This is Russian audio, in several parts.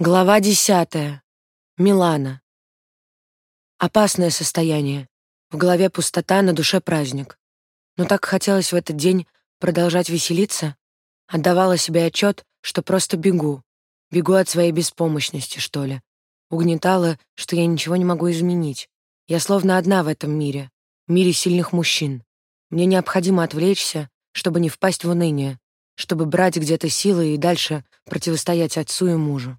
Глава десятая. Милана. Опасное состояние. В голове пустота, на душе праздник. Но так хотелось в этот день продолжать веселиться. Отдавала себе отчет, что просто бегу. Бегу от своей беспомощности, что ли. Угнетала, что я ничего не могу изменить. Я словно одна в этом мире. Мире сильных мужчин. Мне необходимо отвлечься, чтобы не впасть в уныние, чтобы брать где-то силы и дальше противостоять отцу и мужу.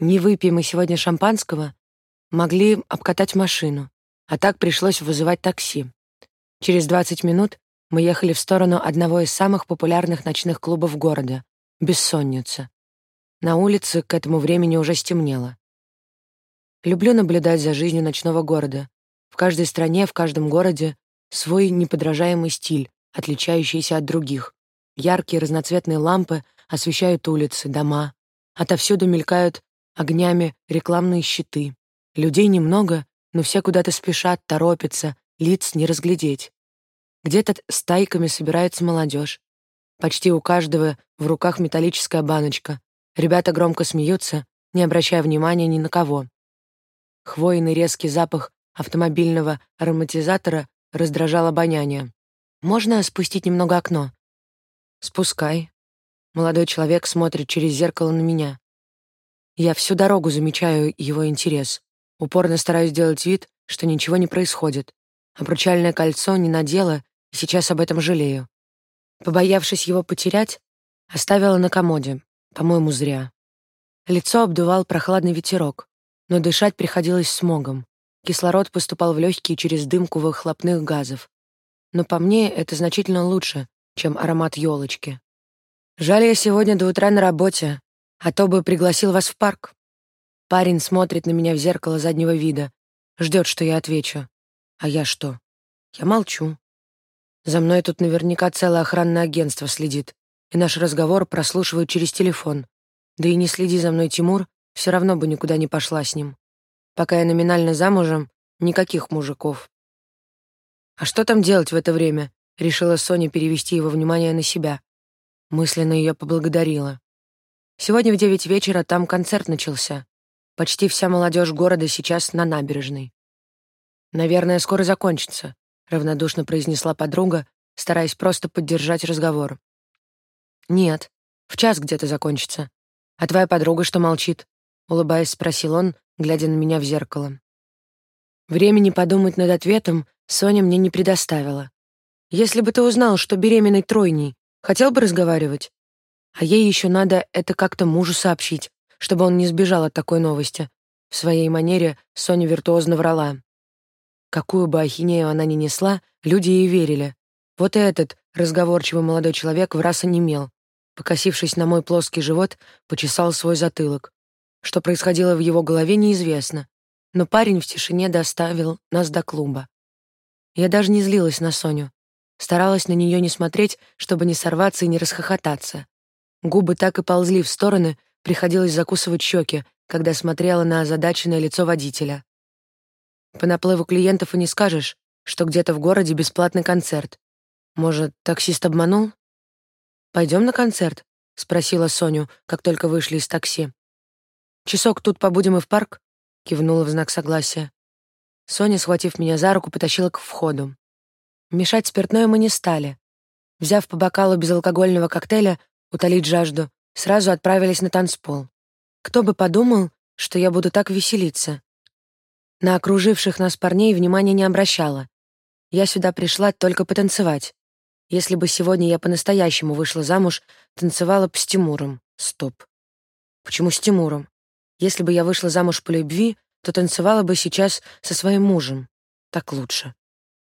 Не выпьем мы сегодня шампанского, могли обкатать машину, а так пришлось вызывать такси. Через 20 минут мы ехали в сторону одного из самых популярных ночных клубов города — «Бессонница». На улице к этому времени уже стемнело. Люблю наблюдать за жизнью ночного города. В каждой стране, в каждом городе свой неподражаемый стиль, отличающийся от других. Яркие разноцветные лампы освещают улицы, дома. Отовсюду мелькают огнями рекламные щиты. Людей немного, но все куда-то спешат, торопятся, лиц не разглядеть. Где-то стайками собирается молодежь. Почти у каждого в руках металлическая баночка. Ребята громко смеются, не обращая внимания ни на кого. Хвойный резкий запах автомобильного ароматизатора раздражал обоняние. «Можно спустить немного окно?» «Спускай». Молодой человек смотрит через зеркало на меня. Я всю дорогу замечаю его интерес. Упорно стараюсь сделать вид, что ничего не происходит. Обручальное кольцо не надела, и сейчас об этом жалею. Побоявшись его потерять, оставила на комоде. По-моему, зря. Лицо обдувал прохладный ветерок, но дышать приходилось смогом. Кислород поступал в легкие через дымку выхлопных газов. Но по мне это значительно лучше, чем аромат елочки. Жаль, я сегодня до утра на работе, а то бы пригласил вас в парк. Парень смотрит на меня в зеркало заднего вида, ждет, что я отвечу. А я что? Я молчу. За мной тут наверняка целое охранное агентство следит, и наш разговор прослушивают через телефон. Да и не следи за мной, Тимур, все равно бы никуда не пошла с ним. Пока я номинально замужем, никаких мужиков. А что там делать в это время? Решила Соня перевести его внимание на себя. Мысленно ее поблагодарила. Сегодня в девять вечера там концерт начался. Почти вся молодежь города сейчас на набережной. «Наверное, скоро закончится», — равнодушно произнесла подруга, стараясь просто поддержать разговор. «Нет, в час где-то закончится. А твоя подруга что молчит?» — улыбаясь, спросил он, глядя на меня в зеркало. Времени подумать над ответом Соня мне не предоставила. «Если бы ты узнал, что беременной тройней, хотел бы разговаривать?» А ей еще надо это как-то мужу сообщить, чтобы он не сбежал от такой новости. В своей манере Соня виртуозно врала. Какую бы ахинею она ни несла, люди ей верили. Вот и этот разговорчивый молодой человек в раз онемел. Покосившись на мой плоский живот, почесал свой затылок. Что происходило в его голове, неизвестно. Но парень в тишине доставил нас до клуба. Я даже не злилась на Соню. Старалась на нее не смотреть, чтобы не сорваться и не расхохотаться. Губы так и ползли в стороны, приходилось закусывать щеки, когда смотрела на озадаченное лицо водителя. По наплыву клиентов и не скажешь, что где-то в городе бесплатный концерт. Может, таксист обманул? Пойдем на концерт?» — спросила Соню, как только вышли из такси. «Часок тут побудем и в парк?» — кивнула в знак согласия. Соня, схватив меня за руку, потащила к входу. Мешать спиртное мы не стали. Взяв по бокалу безалкогольного коктейля, утолить жажду, сразу отправились на танцпол. Кто бы подумал, что я буду так веселиться. На окруживших нас парней внимания не обращала. Я сюда пришла только потанцевать. Если бы сегодня я по-настоящему вышла замуж, танцевала бы с Тимуром. Стоп. Почему с Тимуром? Если бы я вышла замуж по любви, то танцевала бы сейчас со своим мужем. Так лучше.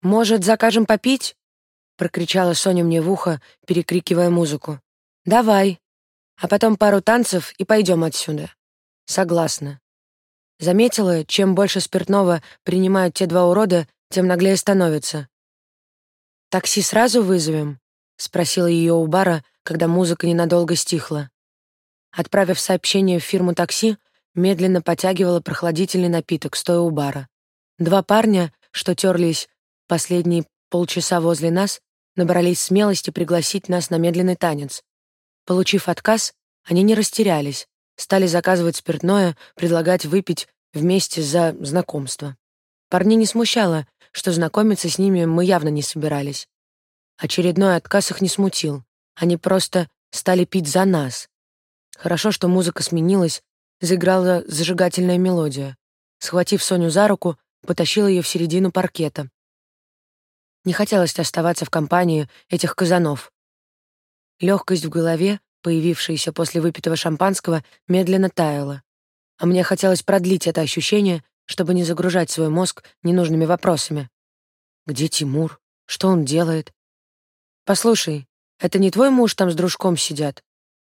«Может, закажем попить?» — прокричала Соня мне в ухо, перекрикивая музыку. «Давай. А потом пару танцев и пойдем отсюда». «Согласна». Заметила, чем больше спиртного принимают те два урода, тем наглее становится. «Такси сразу вызовем?» — спросила ее у бара, когда музыка ненадолго стихла. Отправив сообщение в фирму такси, медленно потягивала прохладительный напиток, стоя у бара. Два парня, что терлись последние полчаса возле нас, набрались смелости пригласить нас на медленный танец. Получив отказ, они не растерялись, стали заказывать спиртное, предлагать выпить вместе за знакомство. Парни не смущало, что знакомиться с ними мы явно не собирались. Очередной отказ их не смутил. Они просто стали пить за нас. Хорошо, что музыка сменилась, заиграла зажигательная мелодия. Схватив Соню за руку, потащила ее в середину паркета. Не хотелось оставаться в компании этих казанов. Легкость в голове, появившаяся после выпитого шампанского, медленно таяла. А мне хотелось продлить это ощущение, чтобы не загружать свой мозг ненужными вопросами. Где Тимур? Что он делает? «Послушай, это не твой муж там с дружком сидят?»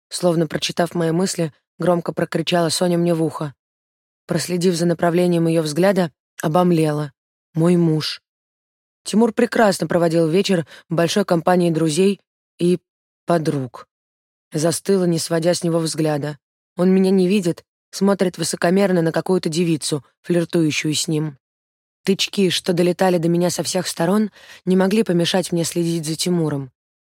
Словно прочитав мои мысли, громко прокричала Соня мне в ухо. Проследив за направлением ее взгляда, обомлела. «Мой муж». Тимур прекрасно проводил вечер в большой компании друзей и подруг. Застыла, не сводя с него взгляда. Он меня не видит, смотрит высокомерно на какую-то девицу, флиртующую с ним. Тычки, что долетали до меня со всех сторон, не могли помешать мне следить за Тимуром.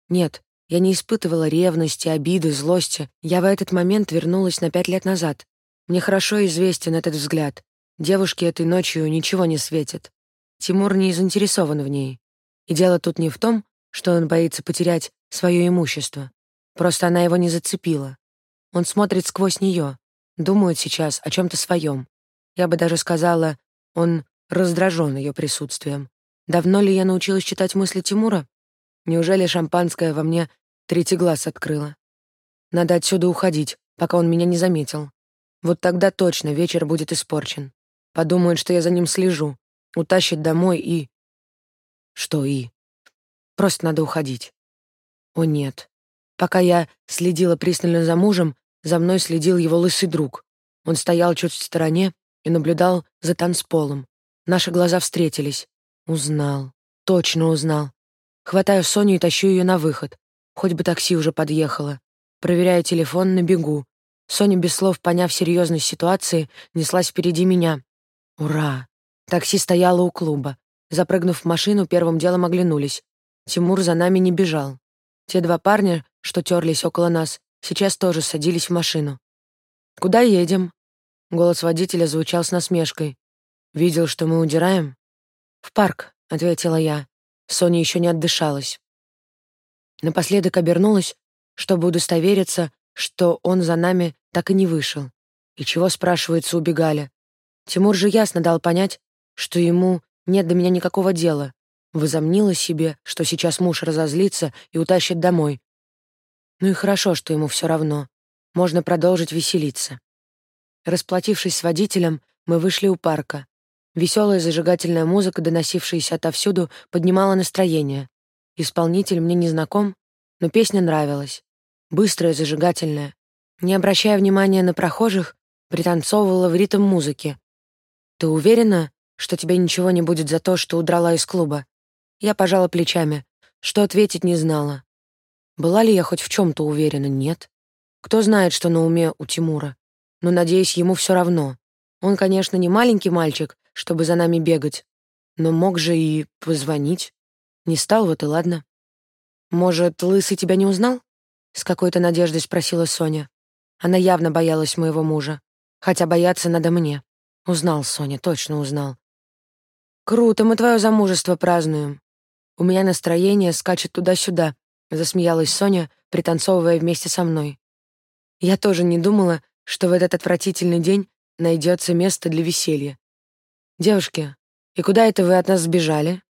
Нет, я не испытывала ревности, обиды, злости. Я в этот момент вернулась на пять лет назад. Мне хорошо известен этот взгляд. Девушке этой ночью ничего не светит. Тимур не заинтересован в ней. И дело тут не в том, что он боится потерять свое имущество. Просто она его не зацепила. Он смотрит сквозь нее, думает сейчас о чем-то своем. Я бы даже сказала, он раздражен ее присутствием. Давно ли я научилась читать мысли Тимура? Неужели шампанское во мне третий глаз открыло? Надо отсюда уходить, пока он меня не заметил. Вот тогда точно вечер будет испорчен. Подумает, что я за ним слежу, утащит домой и... Что и? Просто надо уходить. О нет. Пока я следила пристально за мужем, за мной следил его лысый друг. Он стоял чуть в стороне и наблюдал за танцполом. Наши глаза встретились. Узнал. Точно узнал. Хватаю Соню и тащу ее на выход. Хоть бы такси уже подъехало. Проверяю телефон на бегу. Соня, без слов поняв серьезность ситуации, неслась впереди меня. Ура! Такси стояло у клуба. Запрыгнув в машину, первым делом оглянулись. Тимур за нами не бежал. Те два парня, что терлись около нас, сейчас тоже садились в машину. «Куда едем?» Голос водителя звучал с насмешкой. «Видел, что мы удираем?» «В парк», — ответила я. Соня еще не отдышалась. Напоследок обернулась, чтобы удостовериться, что он за нами так и не вышел. И чего, спрашивается, убегали? Тимур же ясно дал понять, что ему нет до меня никакого дела. Возомнила себе, что сейчас муж разозлится и утащит домой. Ну и хорошо, что ему все равно. Можно продолжить веселиться. Расплатившись с водителем, мы вышли у парка. Веселая зажигательная музыка, доносившаяся отовсюду, поднимала настроение. Исполнитель мне не знаком, но песня нравилась. Быстрая, зажигательная. Не обращая внимания на прохожих, пританцовывала в ритм музыки. «Ты уверена, что тебе ничего не будет за то, что удрала из клуба?» Я пожала плечами, что ответить не знала. Была ли я хоть в чем то уверена? Нет. Кто знает, что на уме у Тимура. Но, надеюсь, ему все равно. Он, конечно, не маленький мальчик, чтобы за нами бегать, но мог же и позвонить. Не стал, вот и ладно. «Может, Лысый тебя не узнал?» — с какой-то надеждой спросила Соня. Она явно боялась моего мужа. Хотя бояться надо мне. Узнал, Соня, точно узнал. «Круто, мы твое замужество празднуем. У меня настроение скачет туда-сюда, засмеялась Соня, пританцовывая вместе со мной. Я тоже не думала, что в этот отвратительный день найдется место для веселья. Девушки, и куда это вы от нас сбежали?